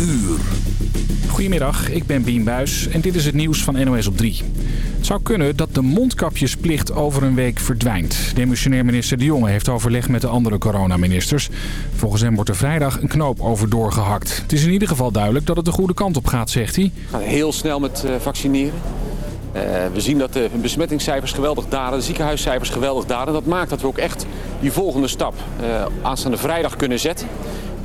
uur. Goedemiddag, ik ben Bien Buis en dit is het nieuws van NOS op 3. Het zou kunnen dat de mondkapjesplicht over een week verdwijnt. Demissionair minister De Jonge heeft overleg met de andere coronaministers. Volgens hem wordt er vrijdag een knoop over doorgehakt. Het is in ieder geval duidelijk dat het de goede kant op gaat, zegt hij. We gaan heel snel met eh, vaccineren. Uh, we zien dat de besmettingscijfers geweldig dalen, de ziekenhuiscijfers geweldig dalen. Dat maakt dat we ook echt die volgende stap uh, aanstaande vrijdag kunnen zetten.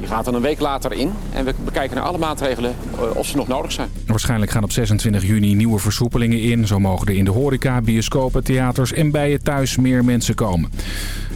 Die gaat dan een week later in en we bekijken naar alle maatregelen of ze nog nodig zijn. Waarschijnlijk gaan op 26 juni nieuwe versoepelingen in. Zo mogen er in de horeca, bioscopen, theaters en bij je thuis meer mensen komen.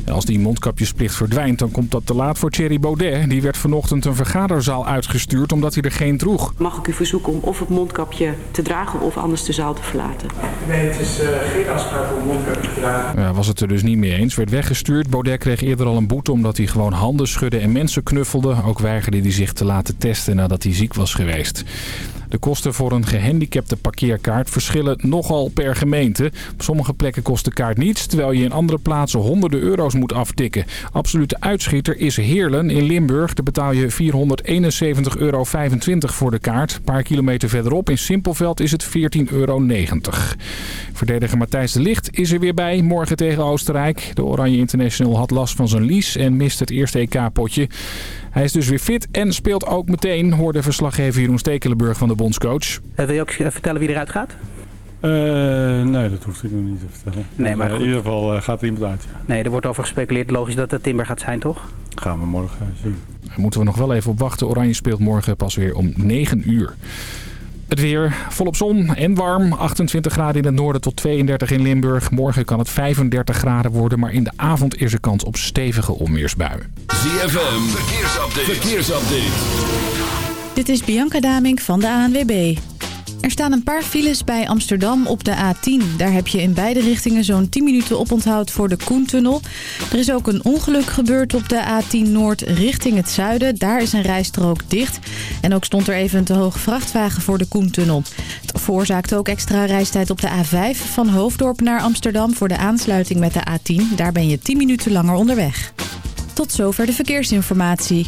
En als die mondkapjesplicht verdwijnt, dan komt dat te laat voor Thierry Baudet. Die werd vanochtend een vergaderzaal uitgestuurd omdat hij er geen droeg. Mag ik u verzoeken om of het mondkapje te dragen of anders de zaal te verlaten? Nee, het is uh, geen afspraak om mondkapje te dragen. Ja, was het er dus niet mee eens. Werd weggestuurd. Baudet kreeg eerder al een boete omdat hij gewoon handen schudde en mensen knuffelde. Ook weigerde hij zich te laten testen nadat hij ziek was geweest. De kosten voor een gehandicapte parkeerkaart verschillen nogal per gemeente. Op sommige plekken kost de kaart niets, terwijl je in andere plaatsen honderden euro's moet aftikken. Absolute uitschieter is Heerlen in Limburg. Daar betaal je 471,25 euro voor de kaart. Een paar kilometer verderop in Simpelveld is het 14,90 euro. Verdediger Matthijs de Licht is er weer bij, morgen tegen Oostenrijk. De Oranje International had last van zijn lies en mist het eerste EK-potje. Hij is dus weer fit en speelt ook meteen, hoorde verslaggever Jeroen Stekelenburg van de bondscoach. Uh, wil je ook vertellen wie eruit gaat? Uh, nee, dat hoeft ik nog niet te vertellen. Nee, maar in ieder geval uh, gaat er iemand uit. Ja. Nee, er wordt over gespeculeerd. Logisch dat het Timber gaat zijn, toch? Gaan we morgen zien. Daar moeten we nog wel even op wachten. Oranje speelt morgen pas weer om 9 uur. Het weer volop zon en warm. 28 graden in het noorden tot 32 in Limburg. Morgen kan het 35 graden worden, maar in de avond is er kans op stevige onweersbuien. ZFM, verkeersupdate. verkeersupdate. Dit is Bianca Damink van de ANWB. Er staan een paar files bij Amsterdam op de A10. Daar heb je in beide richtingen zo'n 10 minuten oponthoud voor de Koentunnel. Er is ook een ongeluk gebeurd op de A10 Noord richting het zuiden. Daar is een rijstrook dicht. En ook stond er even een te hoge vrachtwagen voor de Koentunnel. Het veroorzaakte ook extra reistijd op de A5 van Hoofddorp naar Amsterdam... voor de aansluiting met de A10. Daar ben je 10 minuten langer onderweg. Tot zover de verkeersinformatie.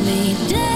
me.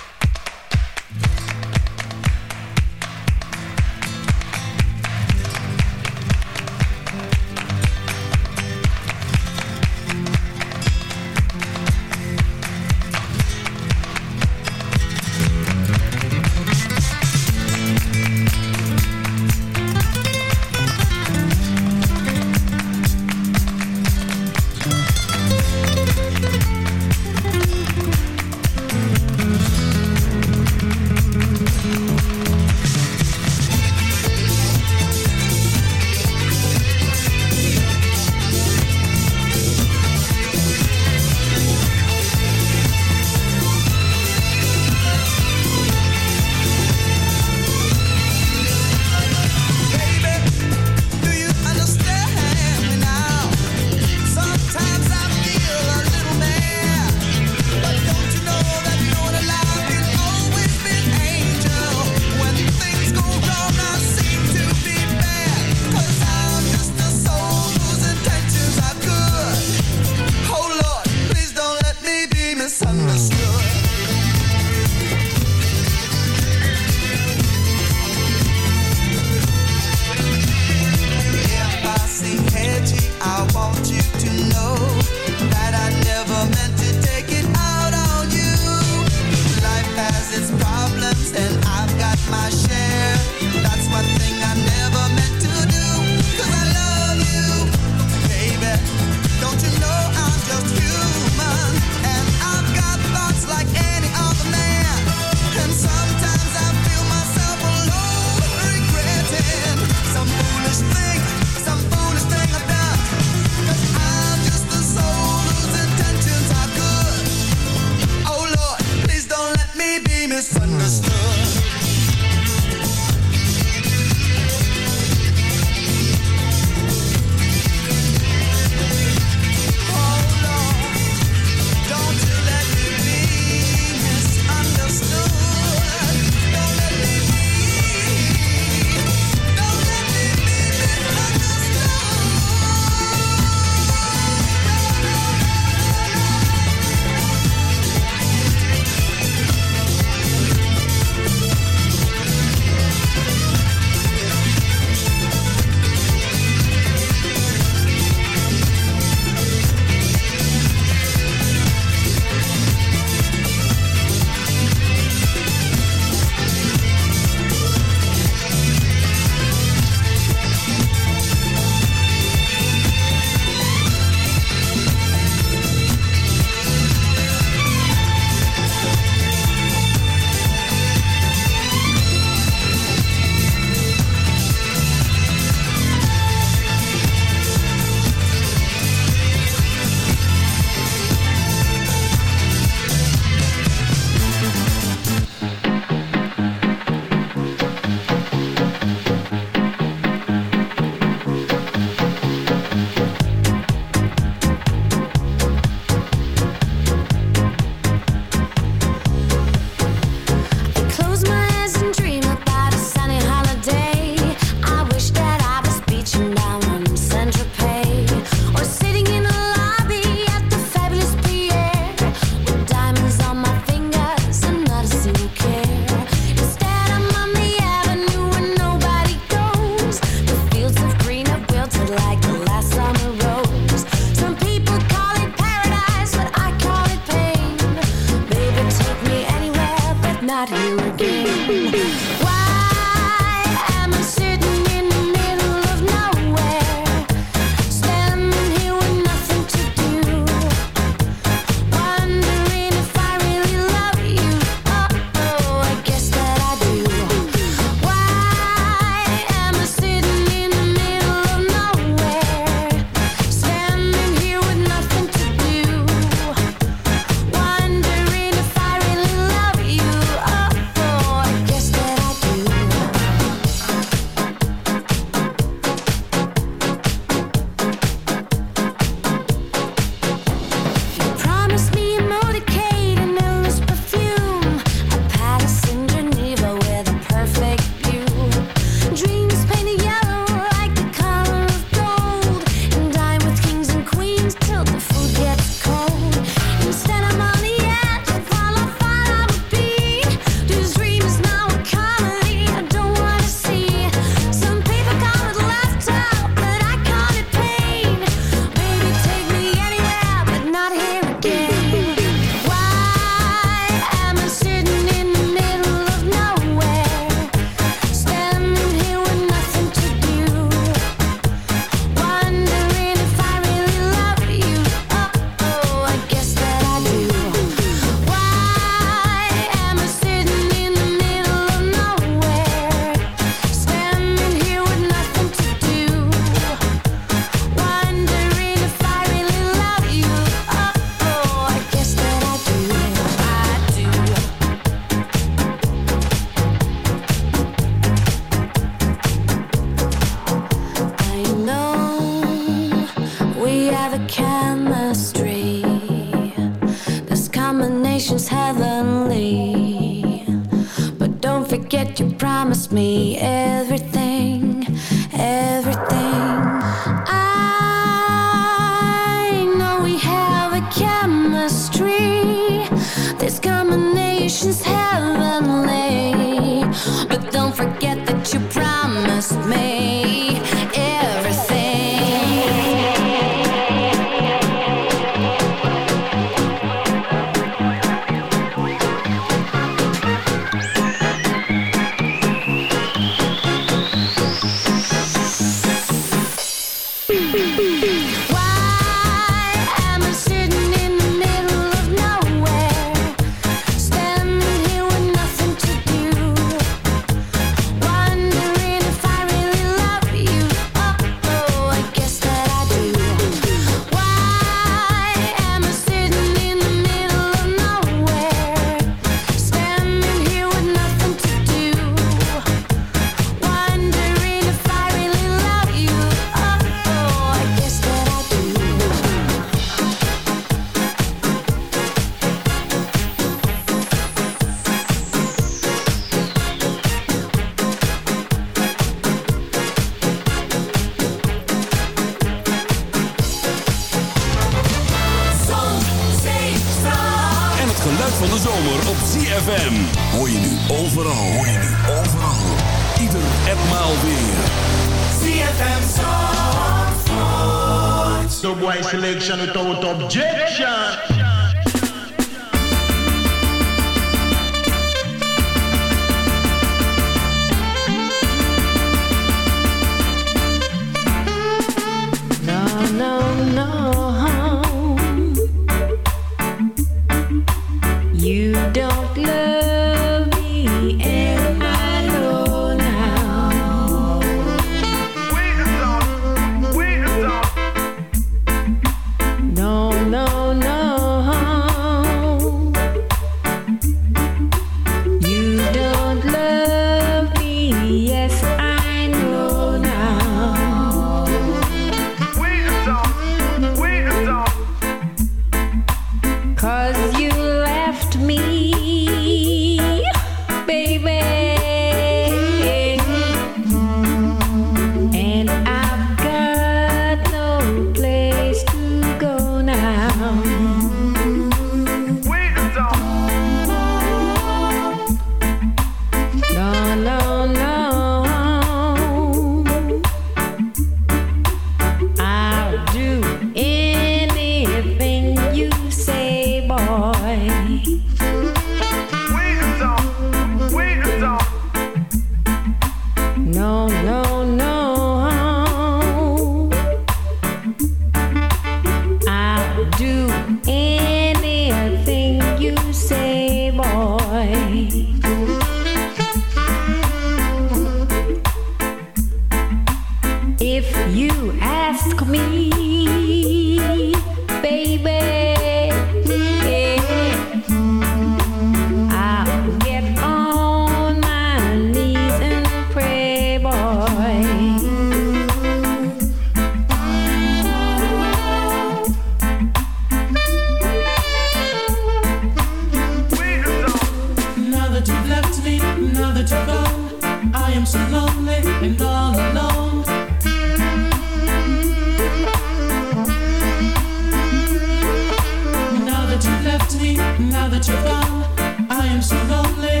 now that you're gone. I am so lonely.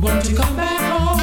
Want to come back home?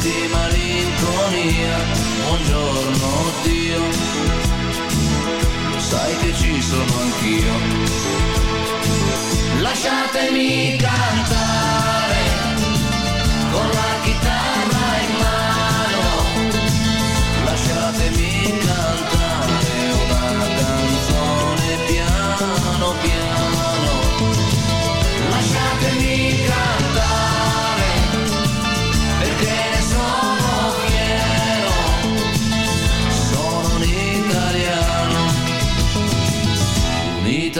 Di malinconia. Buongiorno Dio, sai che ci sono anch'io. Lasciatemi cantare con la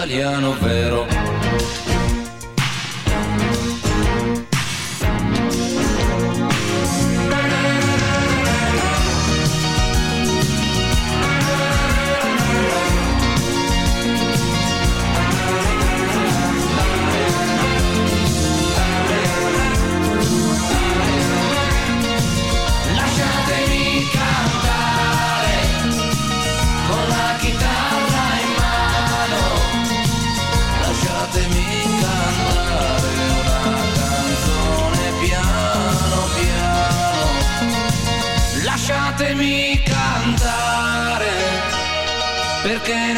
italiano vero.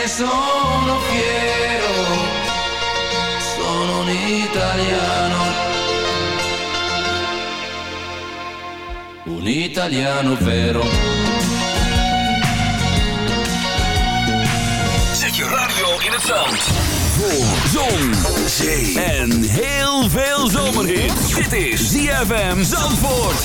Ne sono fiero. Sono un italiano. Un italiano vero. Zet je radio in het zand. Voor zon, zee en heel veel zomerhit. Dit is ZFM Zandvoort.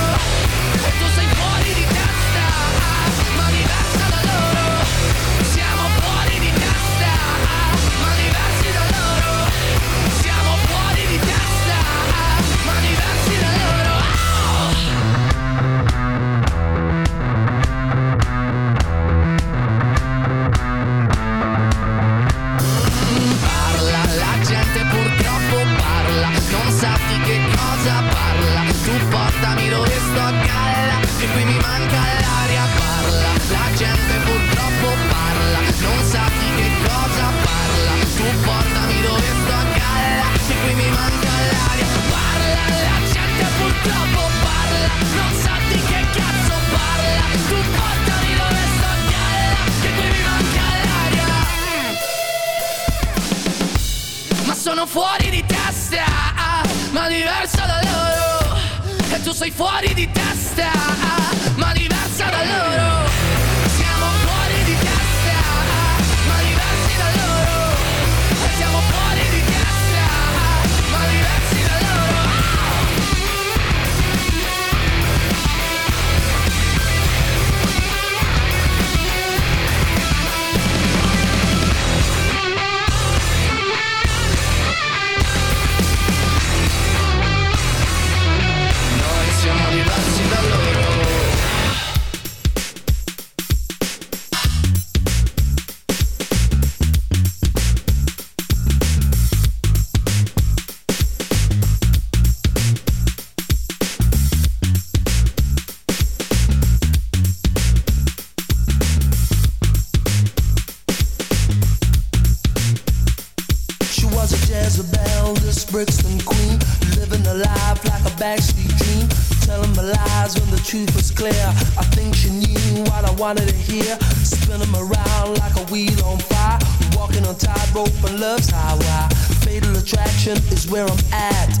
sono fuori di testa, ah, ma diverso da loro. E tu sei fuori di testa, ah, ma diversa da loro. where I'm at.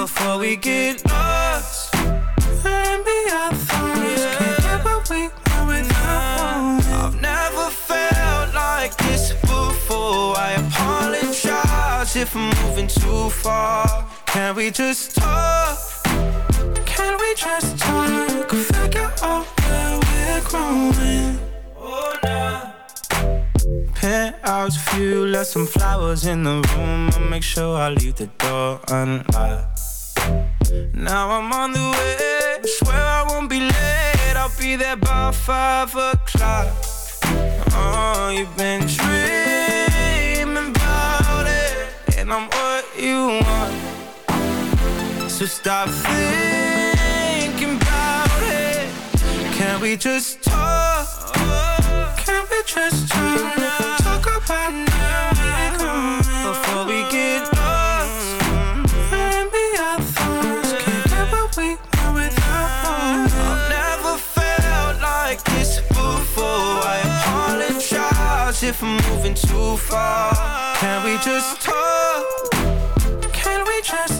before we get lost. Maybe I thought I've never felt like this before. I apologize if I'm moving too far. Can we just talk? Can we just talk? Figure out where we're growing. Oh, nah. Penthouse view, left some flowers in the room. I'll make sure I leave the door unlocked. Now I'm on the way. Swear I won't be late I'll be there by five o'clock. Oh, you've been dreaming about it, and I'm what you want. So stop thinking about it. Can't we just talk? Can't we just? Talk far. Can we just talk? Can we just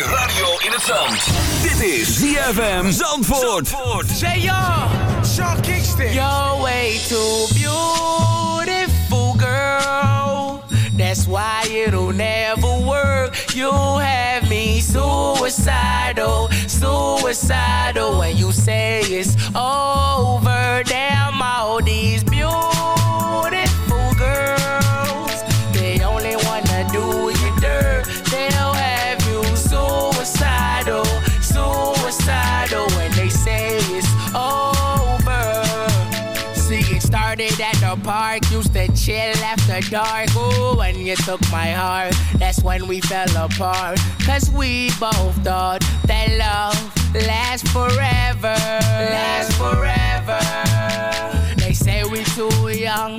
je radio in het zand. Dit is ZFM Zandvoort. Zandvoort. Say y'all, Sean Kingston. You're way too beautiful, girl. That's why it'll never work. You have me suicidal, suicidal. When you say it's over, damn all these beautiful. Used to chill after dark. Ooh, when you took my heart, that's when we fell apart. Cause we both thought that love lasts forever. Lasts forever. They say we too young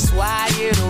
That's why it'll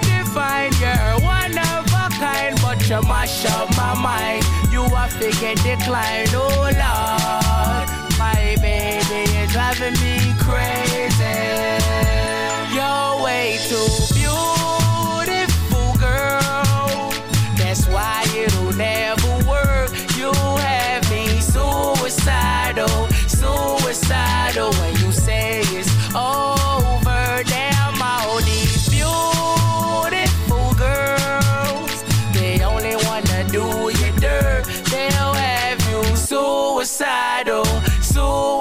divine. You're one of a kind, but you mash up my mind. You are figure decline, oh Lord. My baby is driving me crazy. You're way too beautiful,